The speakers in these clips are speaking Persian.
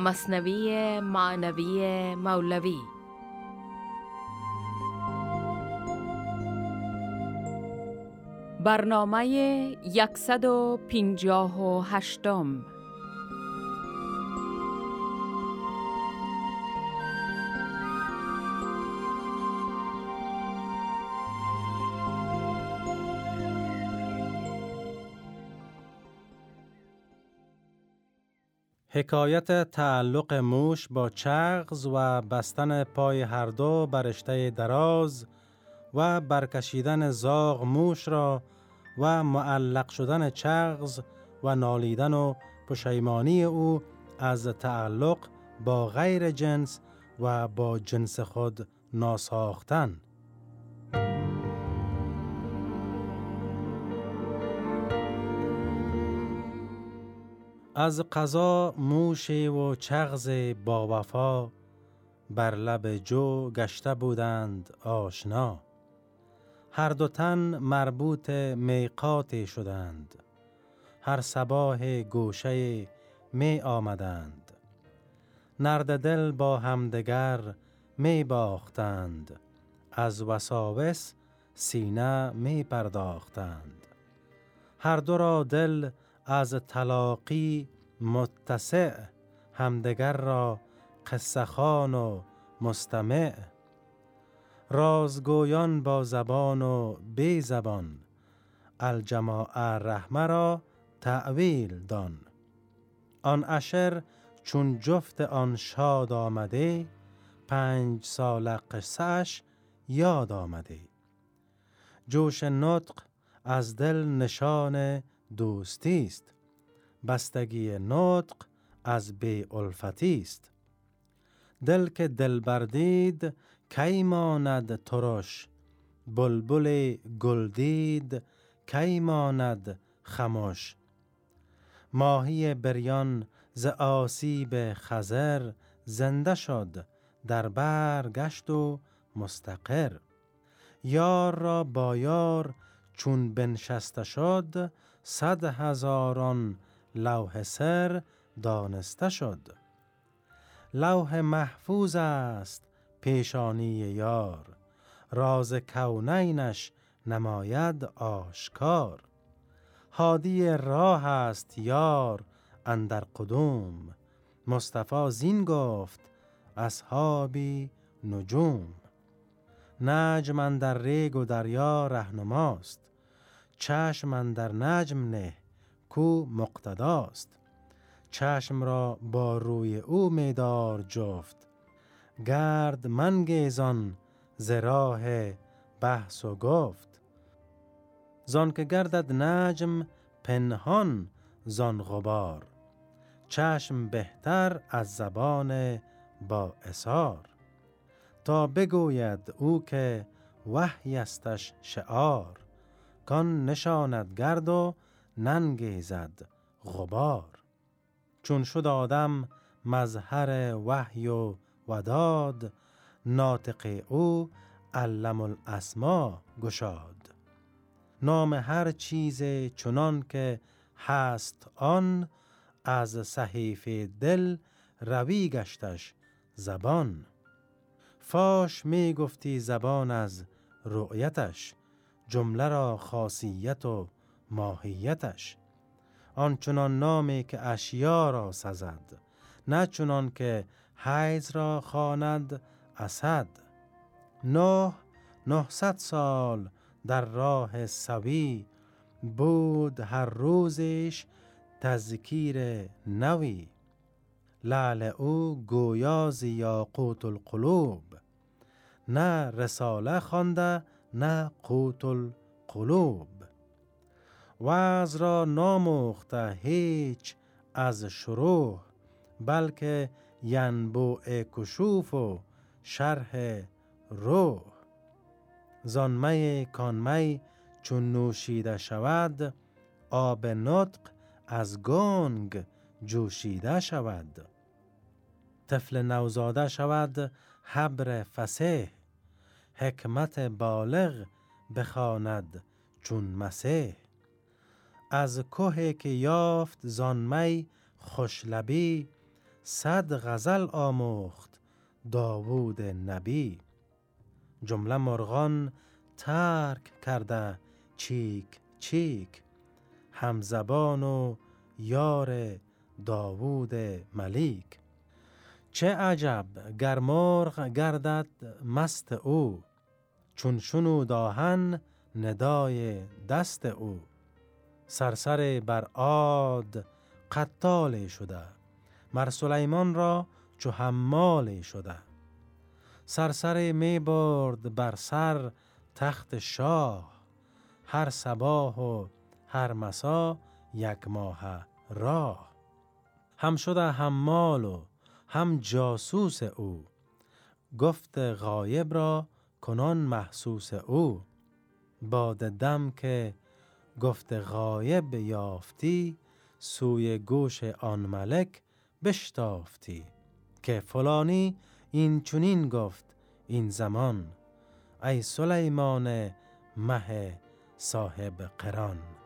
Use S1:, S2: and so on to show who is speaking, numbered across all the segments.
S1: مصنوی معنوی مولوی. برنامه 158
S2: حکایت تعلق موش با چغز و بستن پای هر دو برشته دراز و برکشیدن زاغ موش را و معلق شدن چغز و نالیدن و پشیمانی او از تعلق با غیر جنس و با جنس خود ناساختن. از قضا موش و چغز با وفا بر لب جو گشته بودند آشنا. هر دو تن مربوط میقات شدند. هر صباح گوشه می آمدند. نرد دل با همدگر می باختند. از وساوس سینه می پرداختند. هر دو را دل از تلاقی متسع همدگر را قصخان و مستمع. رازگویان با زبان و بی زبان الجماع رحمه را تعویل دان. آن اشر چون جفت آن شاد آمده پنج سال قصهش یاد آمده. جوش نطق از دل نشان دوستی است. بستگی نطق از بی الفتی است. دل که دل بردید کی ماند ترش؟ بلبل گلدید کی ماند خموش ماهی بریان ز آسیب خزر زنده شد در بر گشت و مستقر. یار را با یار چون بنشسته شد صد هزاران لوح سر دانسته شد. لوح محفوظ است پیشانی یار راز کونینش نماید آشکار. هادی راه است یار اندر قدوم مصطفی زین گفت اصحابی نجوم. نجم در ریگ و دریا رهنماست چشم در نجم نه کو مقتداست. چشم را با روی او میدار جفت. گرد منگیزان ز راه بحث و گفت. زان که گردد نجم پنهان زان غبار. چشم بهتر از زبان با اسار تا بگوید او که وحی استش شعار. کان نشاند گرد و ننگیزد غبار. چون شد آدم مظهر وحی و وداد ناطق او علم الاسما گشاد. نام هر چیز چنان که هست آن از صحیفه دل روی گشتش زبان. فاش می گفتی زبان از رؤیتش. جمله را خاصیت و ماهیتش. آنچنان نامی که اشیا را سزد نه چنان که حیز را خواند اسد. نه نهصد سال در راه سوی بود هر روزش تذکیر نوی. لعل او گویا یاقوت القلوب. نه رساله خوانده نه قوت القلوب. وعظ را ناموخته هیچ از شروع بلکه ینبوع کشوف و شرح روح. زانمه کانمه چون نوشیده شود آب نطق از گنگ جوشیده شود. طفل نوزاده شود حبر فسه حکمت بالغ بخواند چون مسیح. از کوه که یافت زانمی خوشلبی صد غزل آموخت داوود نبی. جمله مرغان ترک کرده چیک چیک همزبان و یار داوود ملیک. چه عجب گر مرغ گردد مست او چون شنو داهن ندای دست او. سرسر بر عاد قتال شده. مر سلیمان را چو حمال شده. سرسر می برد بر سر تخت شاه. هر صباح و هر مسا یک ماه راه. هم شده حمال و هم جاسوس او. گفت غایب را کنان محسوس او. باد دم که گفت غایب یافتی سوی گوش آن ملک بشتافتی. که فلانی این چونین گفت این زمان ای سلیمان مه صاحب قران.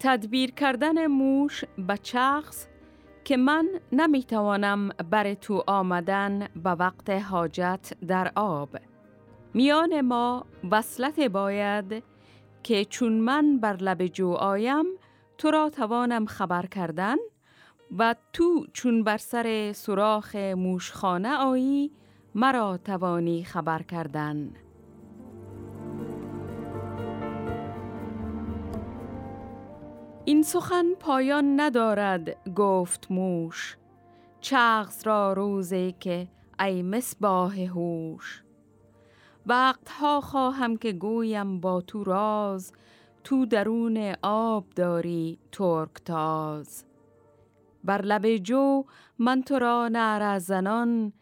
S1: تدبیر کردن موش به که من نمی‌توانم بر تو آمدن به وقت حاجت در آب. میان ما وصلت باید که چون من بر لب جو آیم تو را توانم خبر کردن و تو چون بر سر سوراخ موشخانه آیی مرا توانی خبر کردن. این سخن پایان ندارد گفت موش. چغز را روزی که ای مصباح هوش. وقتها خواهم که گویم با تو راز تو درون آب داری ترک تاز. بر لب جو من تو را نعره زنان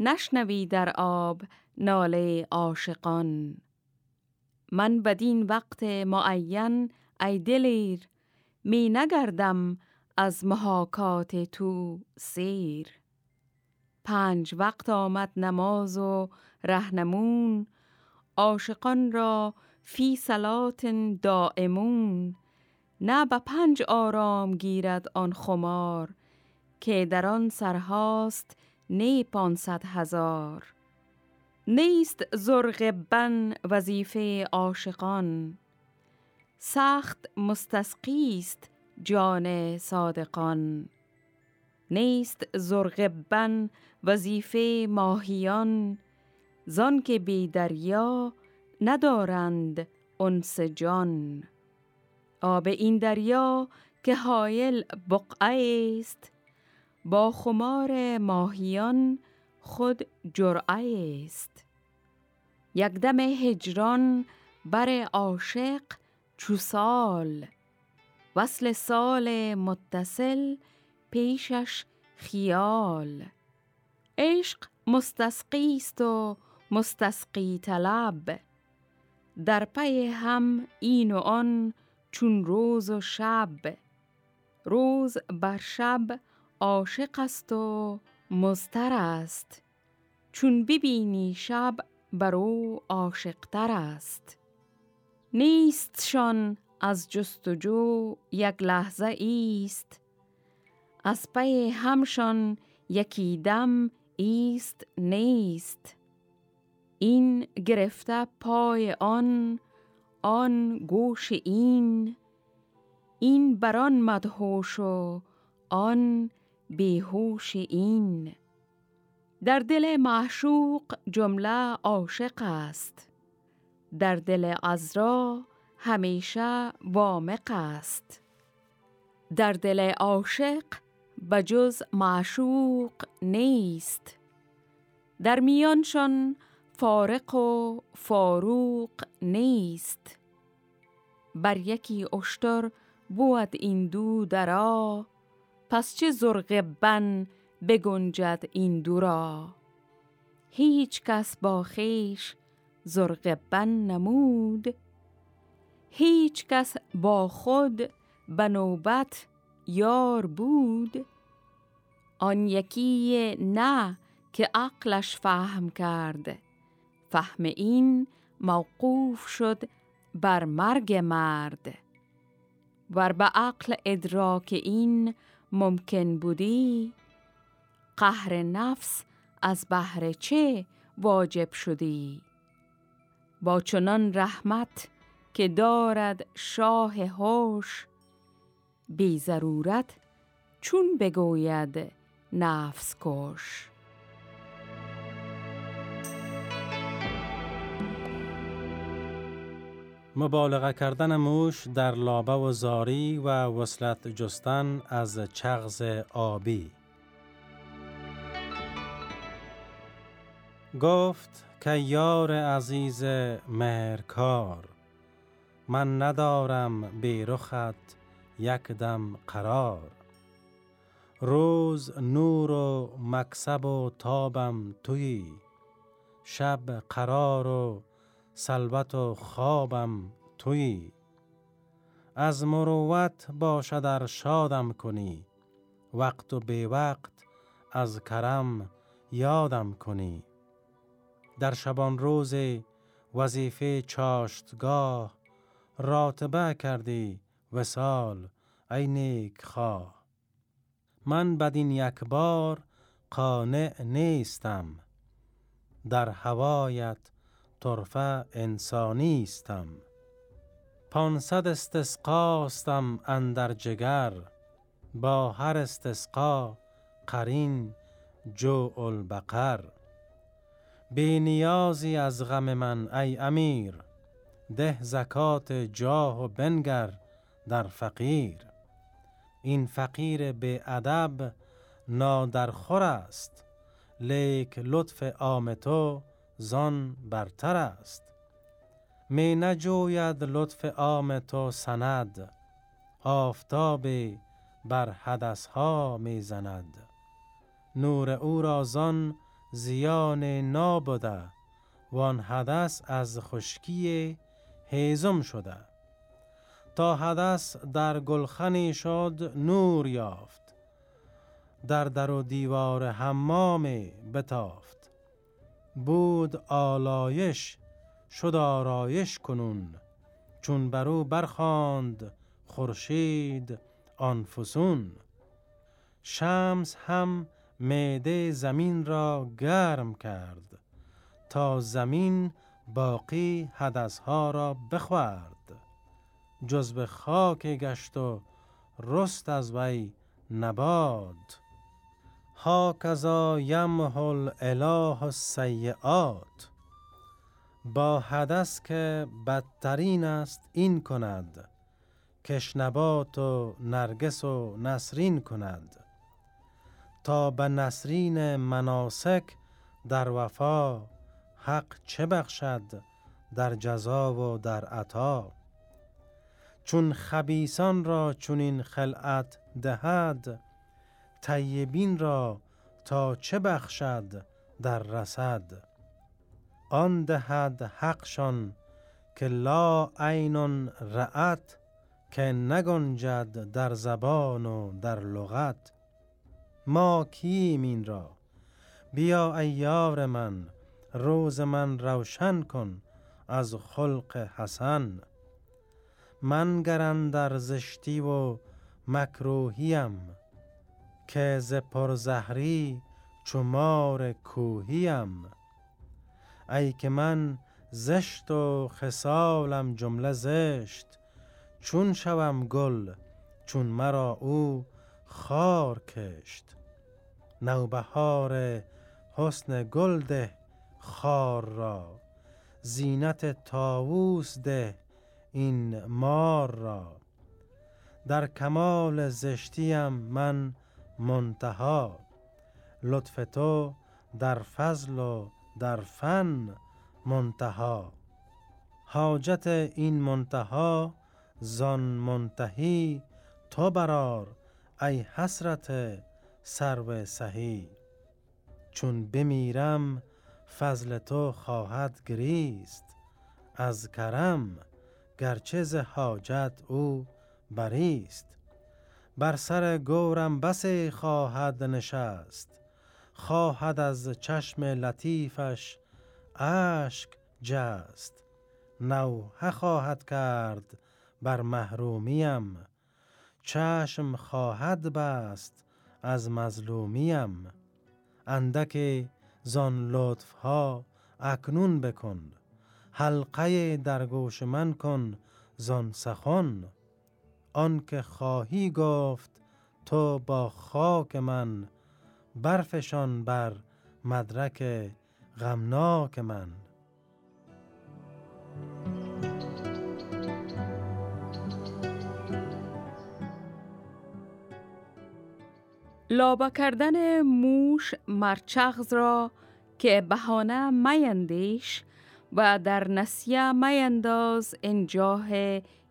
S1: نشنوی در آب ناله عاشقان. من بدین وقت معین ای دلیر می نگردم از محاکات تو سیر. پنج وقت آمد نماز و رهنمون عاشقان را فی سلات دائمون. نه به پنج آرام گیرد آن خمار که در آن سرهاست نی پانصد هزار. نیست زرق بن وظیفه عاشقان. سخت مستسقیست جان صادقان. نیست زرغبن وظیفه ماهیان زان که بی دریا ندارند انس جان. آب این دریا که حایل بقعه است با خمار ماهیان خود جرعه است. یک دم هجران بر عاشق چو سال. وصل سال متصل پیشش خیال. عشق مستسقی است و مستسقی طلب. در پی هم این و آن چون روز و شب. روز بر شب عاشق است و مضطر است چون ببینی شب بر او عاشقتر است نیستشان از جستجو یک لحظه ایست. از پی همشان یکی دم ایست نیست. این گرفته پای آن آن گوش این. این بران مدهوش و آن بیهوش این. در دل معشوق جمله عاشق است. در دل عذرا همیشه وامق است. در دل عاشق بجز معشوق نیست. در میانشان فارق و فاروق نیست. بر یکی اشتر بود این دو درا پس چه زرق بن بگنجد این دو را؟ هیچ کس با خیش زرق بن نمود. هیچ کس با خود به نوبت یار بود. آن یکی نه که عقلش فهم کرد. فهم این موقوف شد بر مرگ مرد. ور به عقل ادراک این ممکن بودی قهر نفس از بهر چه واجب شدی؟ با چنان رحمت که دارد شاه هوش بی ضرورت چون بگوید نفس کش.
S2: مبالغه کردن موش در لابه و زاری و وصلت جستن از چغز آبی. گفت که یار عزیز مهرکار من ندارم بی رخت یک دم قرار. روز نور و مکسب و تابم توی شب قرار و سلبت و خوابم توی. از مروت باشد شادم کنی وقت و به وقت از کرم یادم کنی. در شبان روز وظیفه چاشتگاه راتبه کردی وسال ای نیک خواه من بدین یک بار قانع نیستم در هوایت طرفه انسانیستم پانصد استسقاستم اندر جگر با هر استسقا قرین جو البقر. بی نیازی از غم من ای امیر. ده زکات جاه و بنگر در فقیر. این فقیر به ادب نادرخور است. لیک لطف عام تو زان برتر است. می نجوید لطف عام تو سند. آفتاب بر حدث ها می زند. نور او را زان زیان نابوده وان حدث از خشکی هیزم شده. تا حدث در گلخنی شد نور یافت در در و دیوار حمام بتافت. بود آلایش شد آرایش کنون. چون برو برخاند خورشید آن فسون. شمس هم معده زمین را گرم کرد تا زمین باقی حدثها را بخورد. جز به خاک گشت و رست از وی نباد. هاکذا یمحل اله السیئات. با حدث که بدترین است این کند کشنبات و نرگس و نسرین کند. تا به نسرین مناسک در وفا حق چه بخشد در جزا و در عطا؟ چون خبیسان را چونین خلعت دهد طیبین را تا چه بخشد در رسد؟ آن دهد حقشان که لا عین رعت که نگنجد در زبان و در لغت. ما کیم این را. بیا ایار من روز من روشن کن از خلق حسن. من گرن در زشتی و مکروهیم که ز پرزهری چمار کوهیم. ای که من زشت و خسالم جمله زشت چون شوم گل چون مرا او خار کشت. نوبهار حسن گل ده خار را. زینت تاووس ده این مار را. در کمال زشتیم من منتها. لطف تو در فضل و در فن منتها. حاجت این منتها زان منتهی تو برار ای حسرت سرو سهی. چون بمیرم فضل تو خواهد گریست. از کرم گرچه ز حاجت او بریست. بر سر گورم بسی خواهد نشست. خواهد از چشم لطیفش اشک جست. نوحه خواهد کرد بر محرومیم. چشم خواهد بست از مظلومیم. اندک زان لطف ها اکنون بکن. حلقه در گوش من کن زان سخن. آنکه خواهی گفت تو با خاک من برفشان بر مدرک غمناک من.
S1: لابا کردن موش مرچغز را که بهانه میندیش و در نسیه مینداز انجاه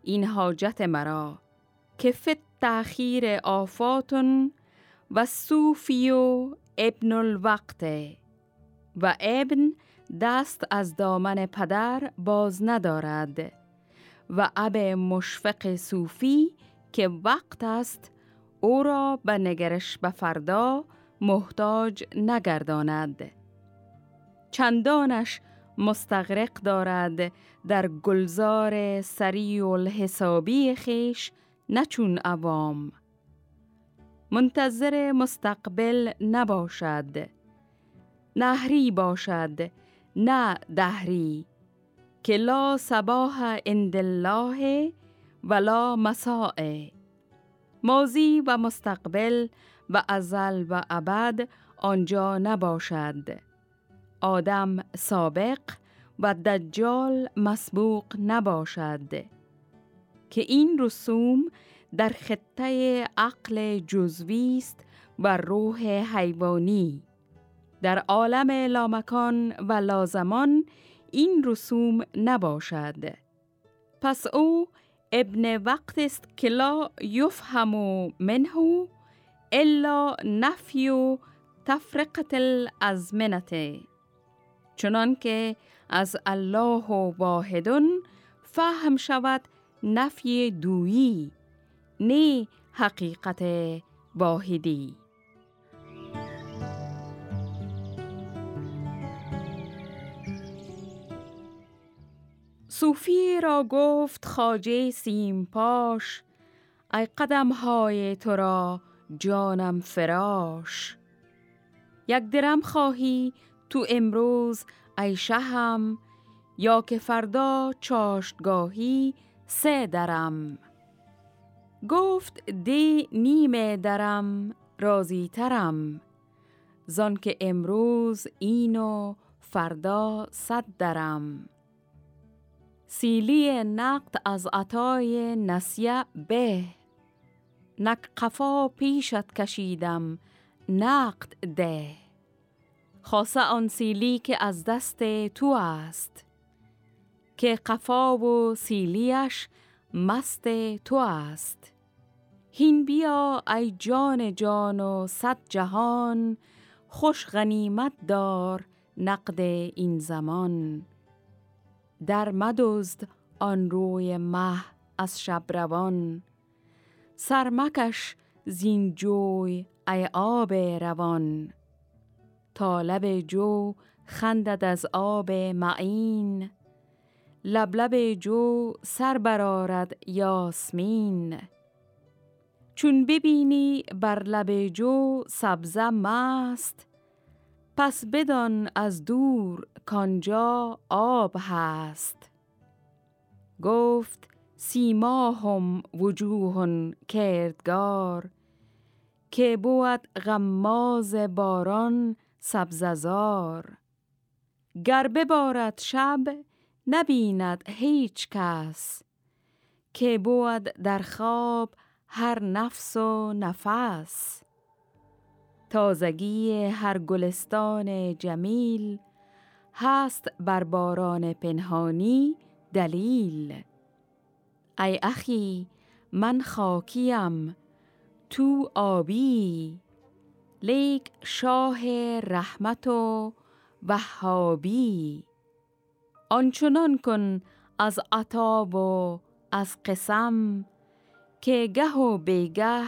S1: این حاجت مرا که فت تأخیر آفاتون و صوفی و ابن الوقت و ابن دست از دامن پدر باز ندارد و اب مشفق صوفی که وقت است او را به نگرش به فردا محتاج نگرداند. چندانش مستغرق دارد در گلزار سری و الحسابی خیش نچون عوام. منتظر مستقبل نباشد نهری باشد نه دهری. که لا صباح عند الله ولا مساء. ماضی و مستقبل و ازل و ابد آنجا نباشد. آدم سابق و دجال مسبوق نباشد. که این رسوم در خطه عقل جزوی است و روح حیوانی. در عالم لامکان و لازمان این رسوم نباشد. پس او ابن وقت است که لا یفهم منه الا نفی تفرقت الازمنته چنان که از الله واحدون فهم شود نفی دویی نه حقیقت واحدی. صوفی را گفت خاجه سیم پاش ای قدم های تو را جانم فراش. یک درم خواهی تو امروز ای شهم یا که فردا چاشتگاهی سه درم. گفت دی نیمه درم رازی ترم زان که امروز اینو فردا صد درم. سیلی نقد از عطای نسیه به. نک قفا پیشت کشیدم نقد ده. خاصه آن سیلی که از دست تو است. که قفا و سیلیش مست تو است. هین بیا ای جان جان و صد جهان خوش غنیمت دار نقد این زمان. در مدزد آن روی مه از شب روان. سرمکش زین جوی ای آب روان. طالب جو خندد از آب معین. لبلب جو سر برارد یاسمین. چون ببینی بر لب جو سبزه مست پس بدان از دور کانجا آب هست. گفت سیماهم وجوه کردگار که بود غماز باران سبززار گر ببارد شب نبیند هیچ کس که بود در خواب هر نفس و نفس. تازگی هر گلستان جمیل هست بر باران پنهانی دلیل. ای اخی من خاکیم تو آبی. لیک شاه رحمت و وهابی. آنچنان کن از عطاب و از قسم که گه و بیگه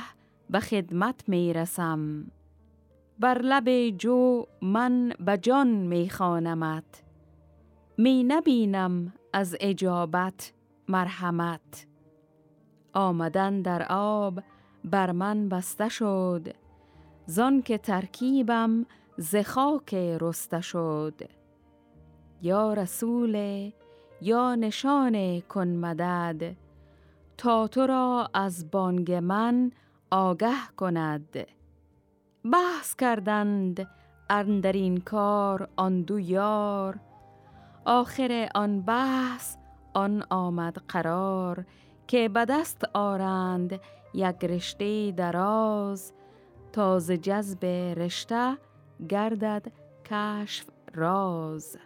S1: به خدمت می رسم بر لب جو من به جان می خانمت می نبینم از اجابت مرحمت. آمدن در آب بر من بسته شد. زان که ترکیبم ز خاک رسته شد. یا رسول یا نشان کن مدد. تا تو را از بانگ من آگه کند. بحث کردند اندر این کار آن دو یار. آخر آن بحث آن آمد قرار که به دست آرند یک رشته دراز. تاز جذب رشته گردد کشف راز.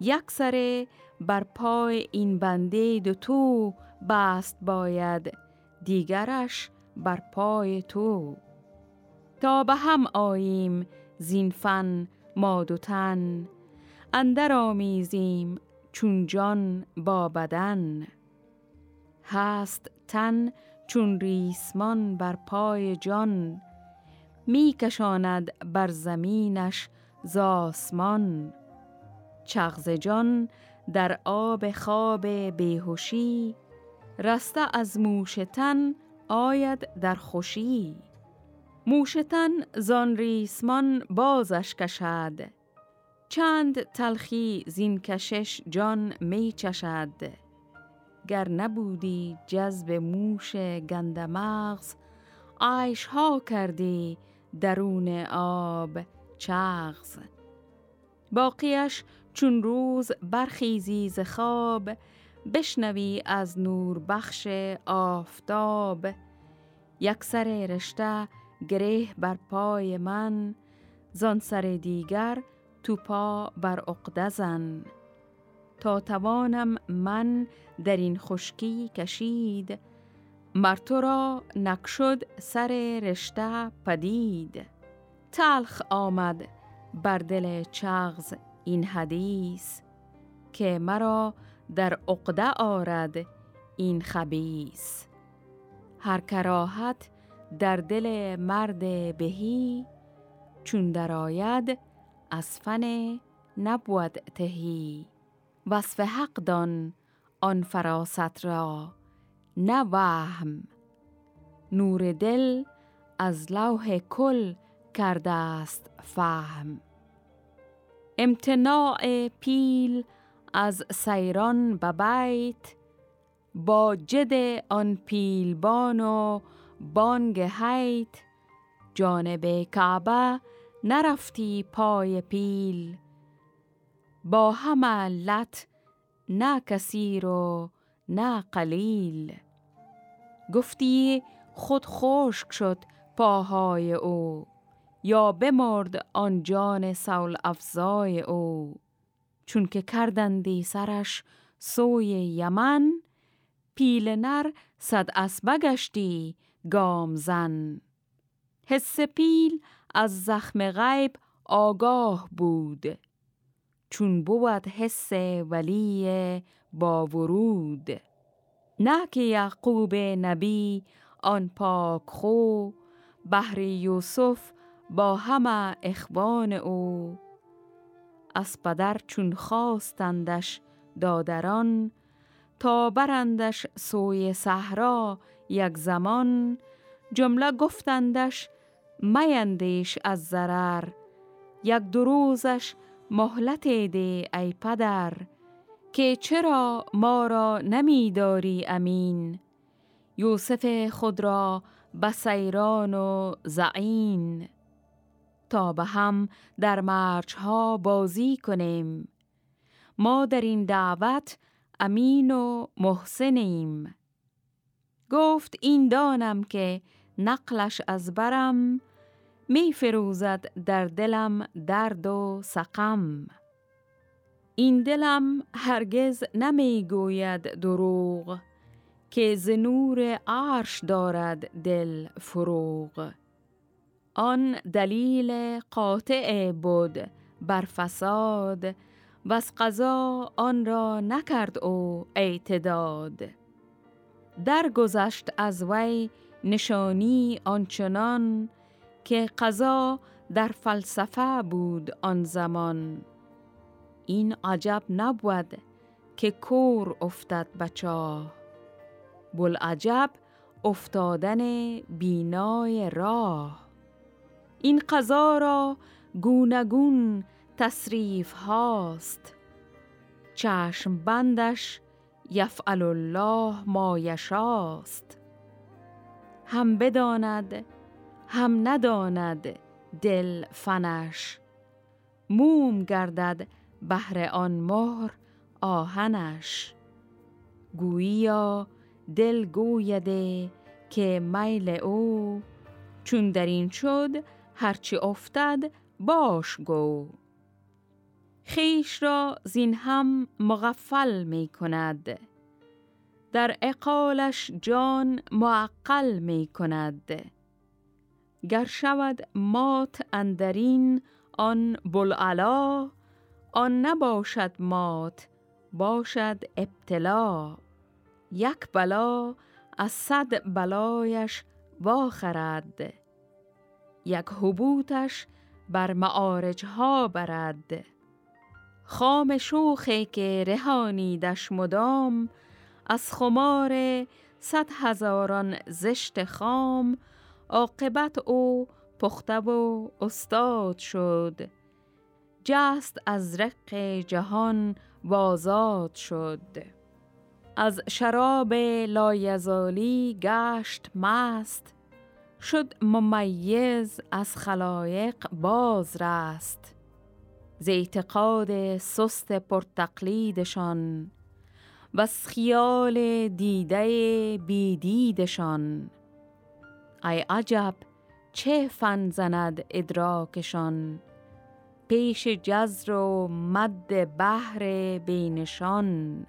S1: یک سره بر پای این بنده دو تو بست باید دیگرش بر پای تو. تا به هم آییم زین فن ما دو تن. اندر آمیزیم چون جان با بدن. هست تن چون ریسمان بر پای جان. می کشاند بر زمینش زاسمان چغز جان در آب خواب بیهوشی. رسته از موشتن آید در خوشی. موشتن زان ریسمان بازش کشد. چند تلخی زین کشش جان می چشد. گر نبودی جذب موش گندمغز عیش ها کردی درون آب چغز. باقیش چون روز برخیزی ز خواب بشنوی از نور بخش آفتاب. یک سر رشته گره بر پای من زان سر دیگر تو پا بر عقده زن. تا توانم من در این خشکی کشید مر تو را نکشد سر رشته پدید. تلخ آمد بر دل چغز این حدیث که مرا در عقده آرد این خبیس هر کراهت در دل مرد بهی چون درآید از فن نبود تهی. وصف حق دان آن فراست را نه وهم. نور دل از لوح کل کرده است فهم. امتناع پیل از سیران به بیت با جد آن پیلبان و بانگ حیت جانب کعبه نرفتی پای پیل. با همه لط نه کثیر و نه قلیل. گفتی خود خشک شد پاهای او یا بمرد آن جان سول افزای او. چون که کردندی سرش سوی یمن پیل نر صد اسبه گشتی گام زن. حس پیل از زخم غیب آگاه بود چون بود حس ولی با ورود نه که یعقوب نبی آن پاک خو بحر یوسف با همه اخوان او. از پدر چون خواستندش دادران تا برندش سوی صحرا یک زمان جمله گفتندش میندیش از ضرر. یک دو روزش مهلت ده ای پدر که چرا ما را نمیداری امین؟ یوسف خود را بسیران و زعین تا به هم در مرچها بازی کنیم. ما در این دعوت امین و محسنیم. گفت این دانم که نقلش از برم می فروزد در دلم درد و سقم. این دلم هرگز نمی گوید دروغ که ز نور عرش دارد دل فروغ. آن دلیل قاطع بود بر فساد و از قضا آن را نکرد او اعتداد. درگذشت از وی نشانی آنچنان که قضا در فلسفه بود آن زمان. این عجب نبود که کور افتد بچاه. بل عجب افتادن بینای راه. این قضا را گونگون تصریف هاست. چشم بندش یفعل الله ما یشاست. هم بداند هم نداند دل فنش. موم گردد بهر آن مهر آهنش. گوییا دل گویده که میل او. چون در این شد هرچی افتد باش گو. خیش را زین هم مغفل می کند در اقالش جان معقل می کند گر شود مات اندرین آن بلعلا آن نباشد مات باشد ابتلا. یک بلا از صد بلایش واخرد. یک حبوتش بر معارج ها برد. خام شوخی که رهانیدش مدام از خمار صد هزاران زشت خام عاقبت او پخته و استاد شد. جست از رق جهان بازاد شد. از شراب لایزالی گشت مست شد ممیز از خلایق باز رست ز اعتقاد سست پرتقلیدشان و از خیال دیده بیدیدشان. ای عجب چه فن زند ادراکشان؟ پیش جزر و مد بحر بینشان.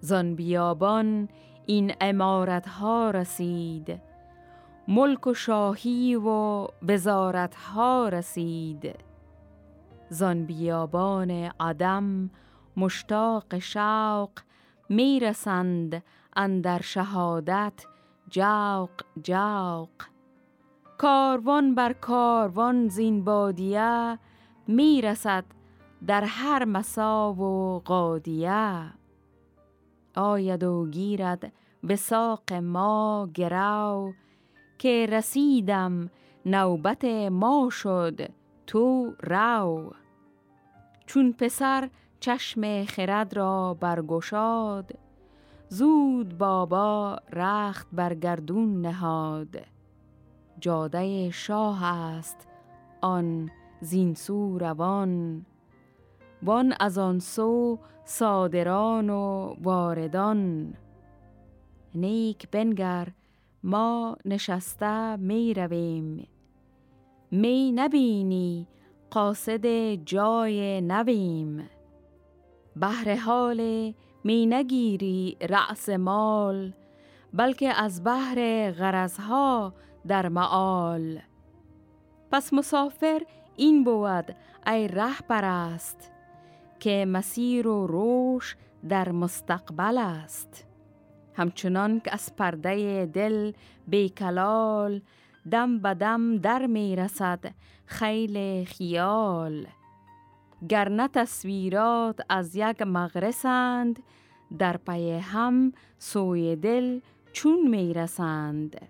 S1: زان بیابان این امارت ها رسید ملک و شاهی و وزارت ها رسید. زان بیابان عدم مشتاق شوق می‌رسند اندر شهادت جوق جوق. کاروان بر کاروان زین بادیه می‌رسد در هر مسا و قادیه. آید و گیرد به ساق ما گرو که رسیدم نوبت ما شد تو رو چون پسر چشم خرد را برگشاد زود بابا رخت بر گردون نهاد. جاده شاه است آن زینسو روان. وان از آن سو صادران و واردان. نیک بنگر ما نشسته می رویم. می نبینی قاصد جای نویم. بهر حال می نگیری رأس مال بلکه از بهر غرضها در معال پس مسافر این بود ای رهبر است که مسیر و روش در مستقبل است. همچنان که از پرده دل بیکلال دم به دم در می رسد خیل خیال. گرنه تصویرات از یک مغرسند در پی هم سوی دل چون می رسند.